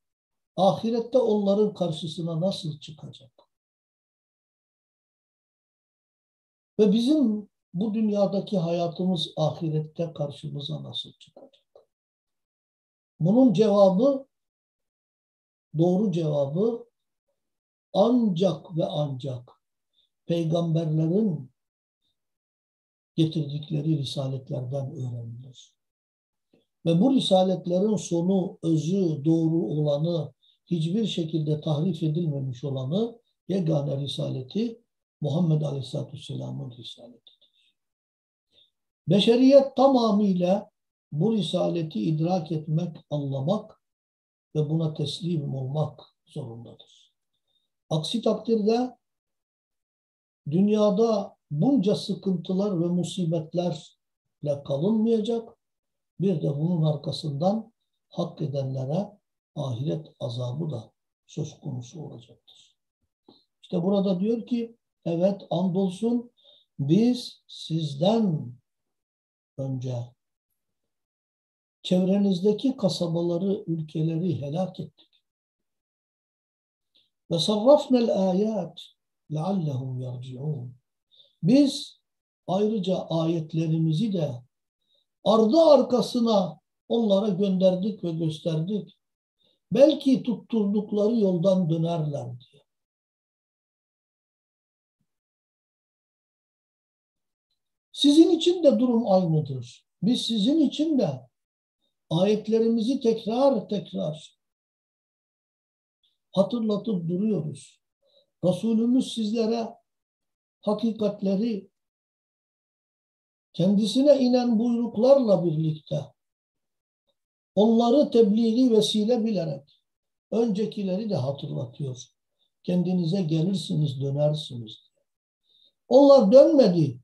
S1: ahirette onların karşısına nasıl çıkacak? Ve bizim bu dünyadaki hayatımız ahirette karşımıza nasıl çıkacak? Bunun cevabı, doğru cevabı ancak ve ancak peygamberlerin getirdikleri risaletlerden öğrenilir. Ve bu risaletlerin sonu, özü, doğru olanı, hiçbir şekilde tahrif edilmemiş olanı yegane risaleti Muhammed Aleyhisselatü Vesselam'ın risaletidir. Beşeriyet tamamıyla bu risaleti idrak etmek, anlamak ve buna teslim olmak zorundadır. Aksi takdirde dünyada bunca sıkıntılar ve musibetlerle kalınmayacak. Bir de bunun arkasından hak edenlere ahiret azabı da söz konusu olacaktır. İşte burada diyor ki evet andolsun biz sizden önce çevrenizdeki kasabaları, ülkeleri helak ettik. Ve sarrafnel ayat leallehum yerciun. Biz ayrıca ayetlerimizi de ardı arkasına onlara gönderdik ve gösterdik. Belki tutturdukları yoldan dönerler diye. Sizin için de durum aynıdır. Biz sizin için de ayetlerimizi tekrar tekrar hatırlatıp duruyoruz. Resulümüz sizlere hakikatleri kendisine inen buyruklarla birlikte onları tebliği vesile bilerek öncekileri de hatırlatıyor. Kendinize gelirsiniz, dönersiniz. Onlar dönmedi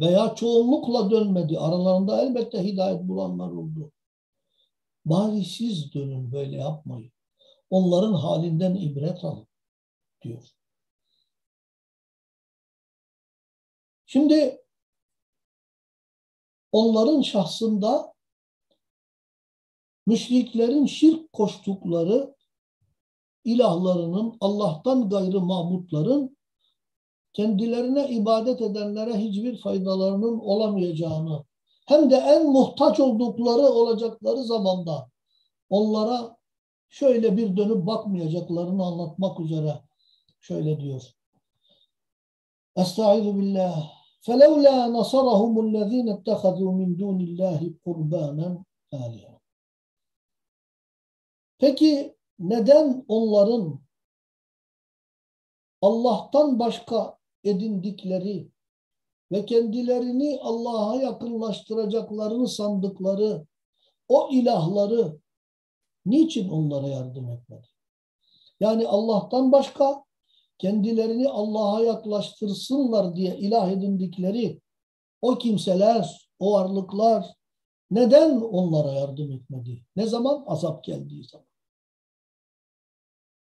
S1: veya çoğunlukla dönmedi. Aralarında elbette hidayet bulanlar oldu. Bari siz dönün böyle yapmayın. Onların halinden ibret alın diyor. Şimdi onların şahsında müşriklerin şirk koştukları ilahlarının Allah'tan gayrı mahmutların kendilerine ibadet edenlere hiçbir faydalarının olamayacağını hem de en muhtaç oldukları olacakları zamanda onlara şöyle bir dönüp bakmayacaklarını anlatmak üzere şöyle diyor. Estaizu billah. فَلَوْلَا نَصَرَهُمُ الَّذ۪ينَ اتَّخَذُوا مِنْ دُونِ اللّٰهِ قُرْبَانًا آلِهًا Peki neden onların Allah'tan başka edindikleri ve kendilerini Allah'a yakınlaştıracaklarını sandıkları o ilahları niçin onlara yardım etmedi? Yani Allah'tan başka kendilerini Allah'a yaklaştırsınlar diye ilah edindikleri o kimseler, o varlıklar neden onlara yardım etmedi? Ne zaman? Azap geldiği zaman.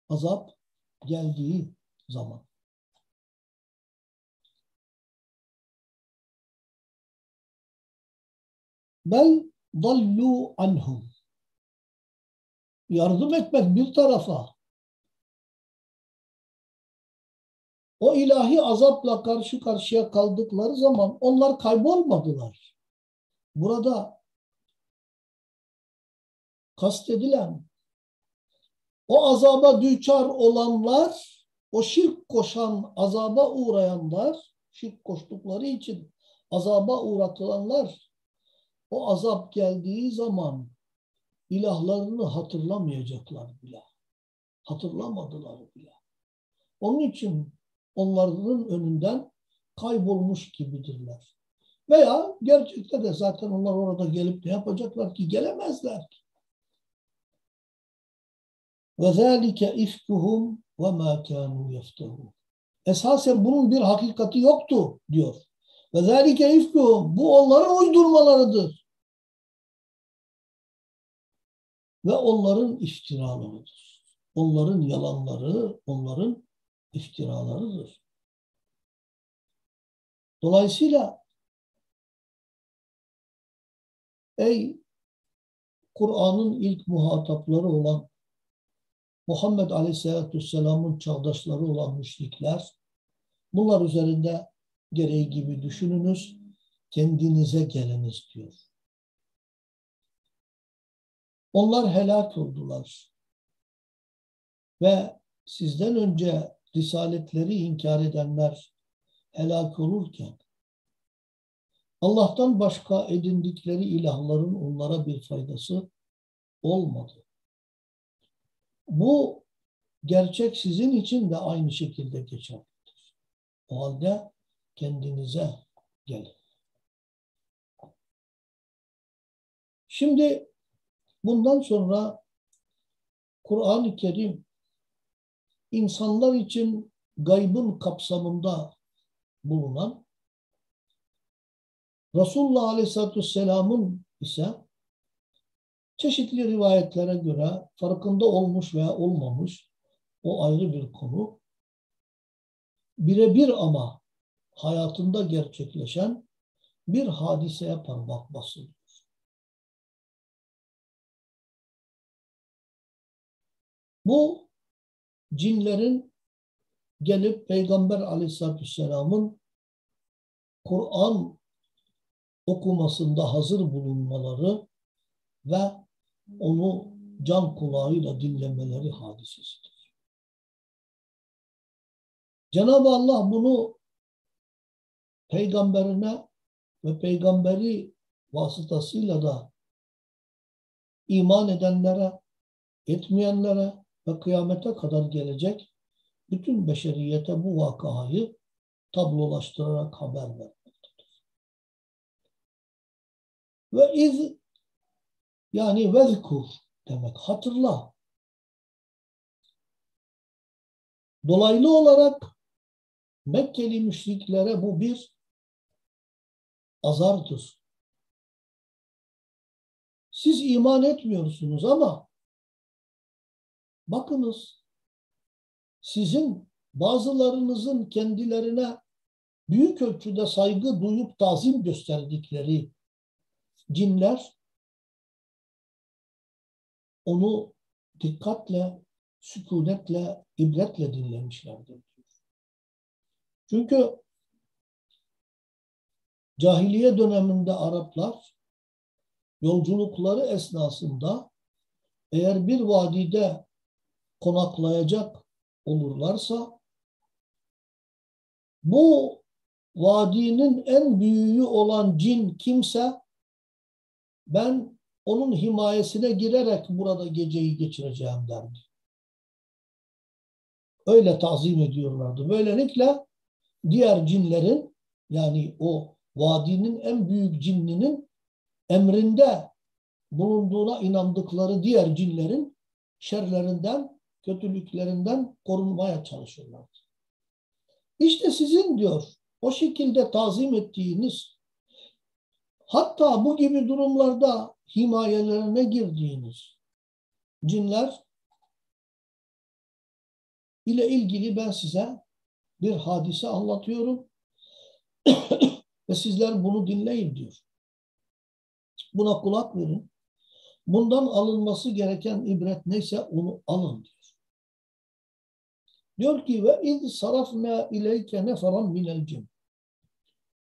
S1: Azap geldiği zaman. Bel dallu anhum. Yardım etmek bir tarafa. O ilahi azapla karşı karşıya kaldıkları zaman onlar kaybolmadılar. Burada kastedilen o azaba düçar olanlar, o şirk koşan, azaba uğrayanlar, şirk koştukları için azaba uğratılanlar, o azap geldiği zaman ilahlarını hatırlamayacaklar bile. Hatırlamadılar bile. Onun için onların önünden kaybolmuş gibidirler. Veya gerçekte de zaten onlar orada gelip ne yapacaklar ki? Gelemezler ki. وَذَٰلِكَ اِفْكُهُمْ وَمَا كَانُوا يَفْتَهُونَ Esasen bunun bir hakikati yoktu diyor. وَذَٰلِكَ اِفْكُهُمْ Bu onların uydurmalarıdır. Ve onların iftiralarıdır. Onların yalanları, onların iftiralarıdır. Dolayısıyla ey Kur'an'ın ilk muhatapları olan Muhammed Aleyhisselatü Vesselam'ın çağdaşları olan müşrikler bunlar üzerinde gereği gibi düşününüz, kendinize geliniz diyor. Onlar helak oldular. Ve sizden önce risaletleri inkar edenler helak olurken Allah'tan başka edindikleri ilahların onlara bir faydası olmadı. Bu gerçek sizin için de aynı şekilde geçerlidir. O halde kendinize gelin. Şimdi bundan sonra Kur'an-ı Kerim insanlar için gaybın kapsamında bulunan Resulullah Aleyhisselatü Vesselam'ın ise çeşitli rivayetlere göre farkında olmuş veya olmamış o ayrı bir konu. Birebir ama hayatında gerçekleşen bir hadiseye parmak basılıyor. Bu cinlerin gelip Peygamber aleyhissalatü vesselamın Kur'an okumasında hazır bulunmaları ve onu can kulağıyla dinlemeleri hadisesidir. Cenab-ı Allah bunu peygamberine ve peygamberi vasıtasıyla da iman edenlere, etmeyenlere ve kıyamete kadar gelecek bütün beşeriyete bu vakayı tablolaştırarak haber vermektedir. Ve iz yani vezkur demek hatırla. Dolaylı olarak Mekkeli müşriklere bu bir azardır. Siz iman etmiyorsunuz ama bakınız sizin bazılarınızın kendilerine büyük ölçüde saygı duyup tazim gösterdikleri cinler onu dikkatle, sükunetle, ibretle dinlemişlerdir. Çünkü cahiliye döneminde Araplar yolculukları esnasında eğer bir vadide konaklayacak olurlarsa bu vadinin en büyüğü olan cin kimse ben onun himayesine girerek burada geceyi geçireceğim derdi. Öyle tazim ediyorlardı. Böylelikle diğer cinlerin yani o vadinin en büyük cinninin emrinde bulunduğuna inandıkları diğer cinlerin şerlerinden, kötülüklerinden korunmaya çalışıyorlardı. İşte sizin diyor o şekilde tazim ettiğiniz hatta bu gibi durumlarda himayelerine girdiğiniz cinler ile ilgili ben size bir hadise anlatıyorum ve sizler bunu dinleyin diyor. Buna kulak verin. Bundan alınması gereken ibret neyse onu alın diyor. Diyor ki ve iz sarafna ileyke neferan minel cin.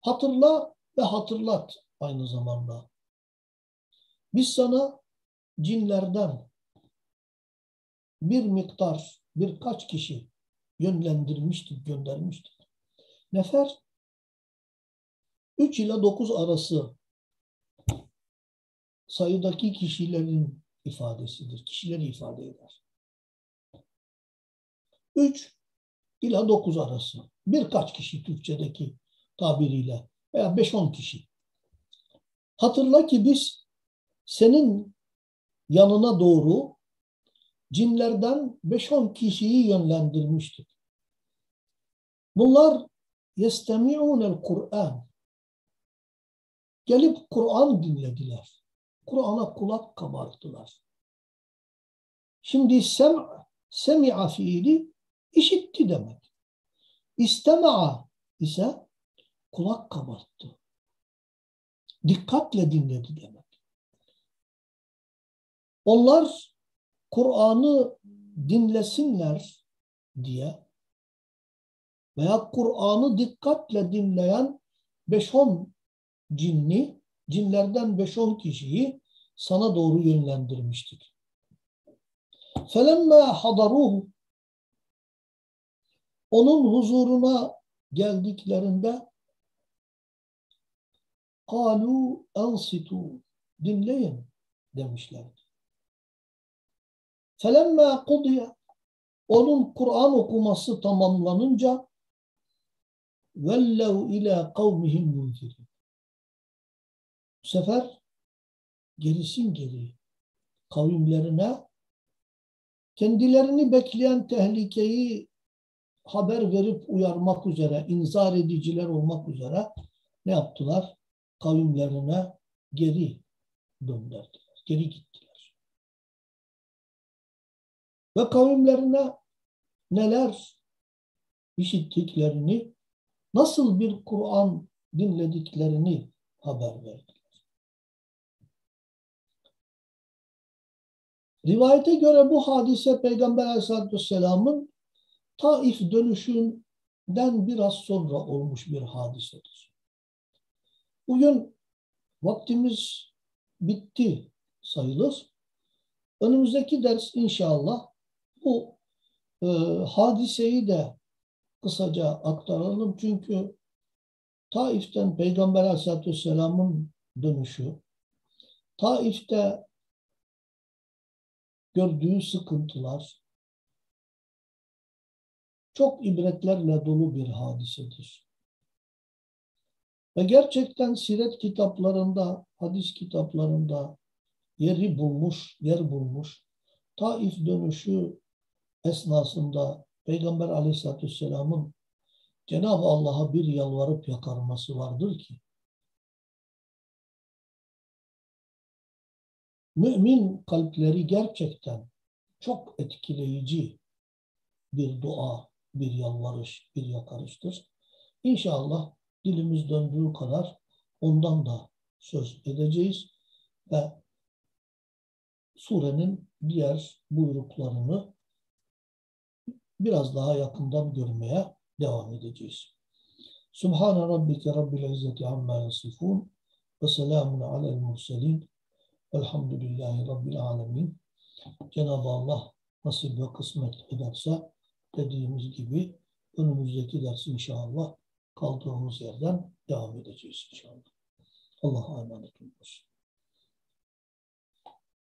S1: Hatırla ve hatırlat aynı zamanda. Biz sana cinlerden bir miktar, birkaç kişi yönlendirmiştik, göndermiştik. Nefer 3 ile 9 arası sayıdaki kişilerin ifadesidir. Kişileri ifade eder. 3 ila 9 arası. Birkaç kişi Türkçedeki tabiriyle veya 5-10 kişi. Hatırla ki biz senin yanına doğru cinlerden 5-10 kişiyi yönlendirmiştik. Bunlar yestemi'unel Kur'an. Gelip Kur'an dinlediler. Kur'an'a kulak kabarttılar. Şimdi sem semi'a fiili işitti demek. İstema'a ise kulak kabarttı. Dikkatle dinledi demek. Onlar Kur'an'ı dinlesinler diye veya Kur'an'ı dikkatle dinleyen 5-10 cinni, cinlerden 5-10 kişiyi sana doğru yönlendirmiştik. فَلَمَّا حَضَرُوهُ onun huzuruna geldiklerinde kalu ansitu dinleyin demişlerdi. Felemme kudiye onun Kur'an okuması tamamlanınca vellev ila kavmihim munzirin. Bu sefer gerisin geri kavimlerine kendilerini bekleyen tehlikeyi haber verip uyarmak üzere, inzar ediciler olmak üzere ne yaptılar? Kavimlerine geri döndürdüler, geri gittiler. Ve kavimlerine neler işittiklerini, nasıl bir Kur'an dinlediklerini haber verdiler. Rivayete göre bu hadise Peygamber Aleyhisselatü Vesselam'ın Taif dönüşünden biraz sonra olmuş bir hadisedir. Bugün vaktimiz bitti sayılır. Önümüzdeki ders inşallah bu e, hadiseyi de kısaca aktaralım. Çünkü Taif'ten Peygamber Aleyhisselatü Vesselam'ın dönüşü, Taif'te gördüğü sıkıntılar çok ibretlerle dolu bir hadisedir. Ve gerçekten siret kitaplarında, hadis kitaplarında yeri bulmuş, yer bulmuş. Taif dönüşü esnasında Peygamber aleyhissalatü vesselamın Cenab-ı Allah'a bir yalvarıp yakarması vardır ki mümin kalpleri gerçekten çok etkileyici bir dua, bir yalvarış, bir yakarıştır. İnşallah dilimiz döndüğü kadar ondan da söz edeceğiz ve surenin diğer buyruklarını biraz daha yakından görmeye devam edeceğiz. Subhane rabbike rabbil izzeti amma yasifun ve selamun alel murselin Elhamdülillahi Rabbil Alemin. Cenab-ı Allah nasip ve kısmet ederse dediğimiz gibi önümüzdeki ders inşallah kaldığımız yerden devam edeceğiz inşallah. Allah'a emanet olun.